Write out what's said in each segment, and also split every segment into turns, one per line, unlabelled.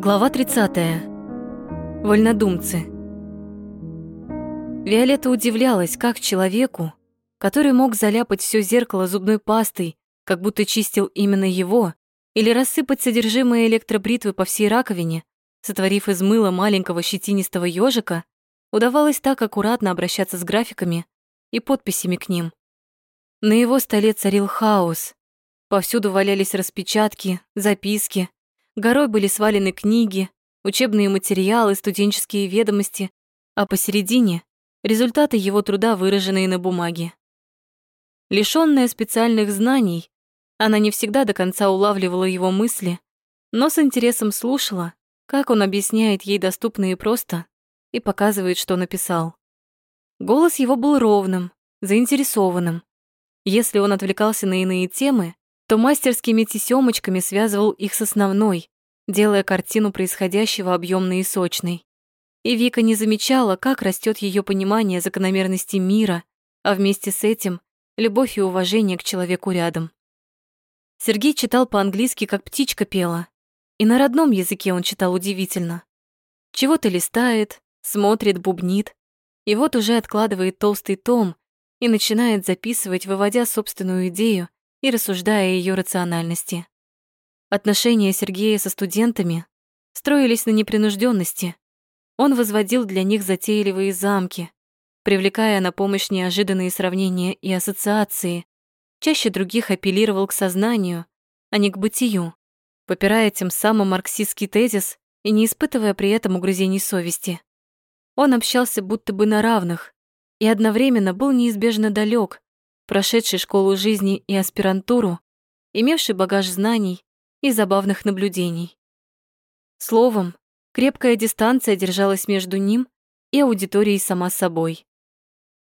Глава 30. Вольнодумцы. Виолетта удивлялась, как человеку, который мог заляпать все зеркало зубной пастой, как будто чистил именно его, или рассыпать содержимое электробритвы по всей раковине, сотворив из мыла маленького щетинистого ежика, удавалось так аккуратно обращаться с графиками и подписями к ним. На его столе царил хаос. Повсюду валялись распечатки, записки, горой были свалены книги, учебные материалы, студенческие ведомости, а посередине — результаты его труда, выраженные на бумаге. Лишённая специальных знаний, она не всегда до конца улавливала его мысли, но с интересом слушала, как он объясняет ей доступно и просто и показывает, что написал. Голос его был ровным, заинтересованным. Если он отвлекался на иные темы, то мастерскими тесёмочками связывал их с основной, делая картину происходящего объемной и сочной. И Вика не замечала, как растет ее понимание закономерности мира, а вместе с этим любовь и уважение к человеку рядом. Сергей читал по-английски, как птичка пела, и на родном языке он читал удивительно. Чего-то листает, смотрит, бубнит, и вот уже откладывает толстый том и начинает записывать, выводя собственную идею и рассуждая о ее рациональности. Отношения Сергея со студентами строились на непринужденности. Он возводил для них затейливые замки, привлекая на помощь неожиданные сравнения и ассоциации, чаще других апеллировал к сознанию, а не к бытию, попирая тем самым марксистский тезис и не испытывая при этом угрызений совести. Он общался будто бы на равных и одновременно был неизбежно далек прошедший школу жизни и аспирантуру, имевший багаж знаний и забавных наблюдений. Словом, крепкая дистанция держалась между ним и аудиторией сама собой.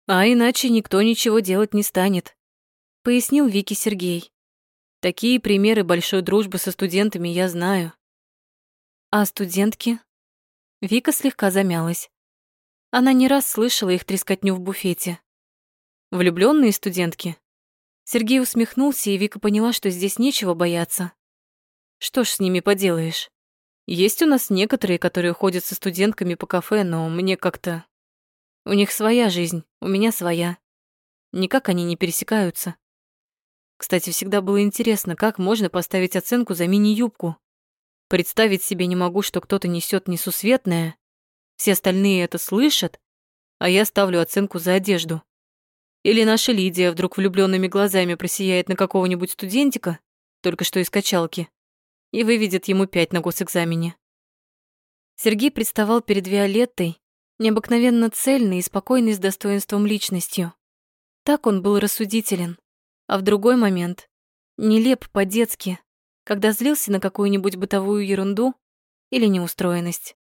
«А иначе никто ничего делать не станет», — пояснил Вики Сергей. «Такие примеры большой дружбы со студентами я знаю». «А студентки?» Вика слегка замялась. Она не раз слышала их трескотню в буфете. Влюбленные студентки? Сергей усмехнулся, и Вика поняла, что здесь нечего бояться. Что ж с ними поделаешь? Есть у нас некоторые, которые ходят со студентками по кафе, но мне как-то... У них своя жизнь, у меня своя. Никак они не пересекаются. Кстати, всегда было интересно, как можно поставить оценку за мини-юбку. Представить себе не могу, что кто-то несет несусветное, все остальные это слышат, а я ставлю оценку за одежду. Или наша Лидия вдруг влюбленными глазами просияет на какого-нибудь студентика, только что из качалки, и выведет ему пять на госэкзамене. Сергей представал перед Виолеттой необыкновенно цельной и спокойной с достоинством личностью. Так он был рассудителен, а в другой момент нелеп по-детски, когда злился на какую-нибудь бытовую ерунду или неустроенность.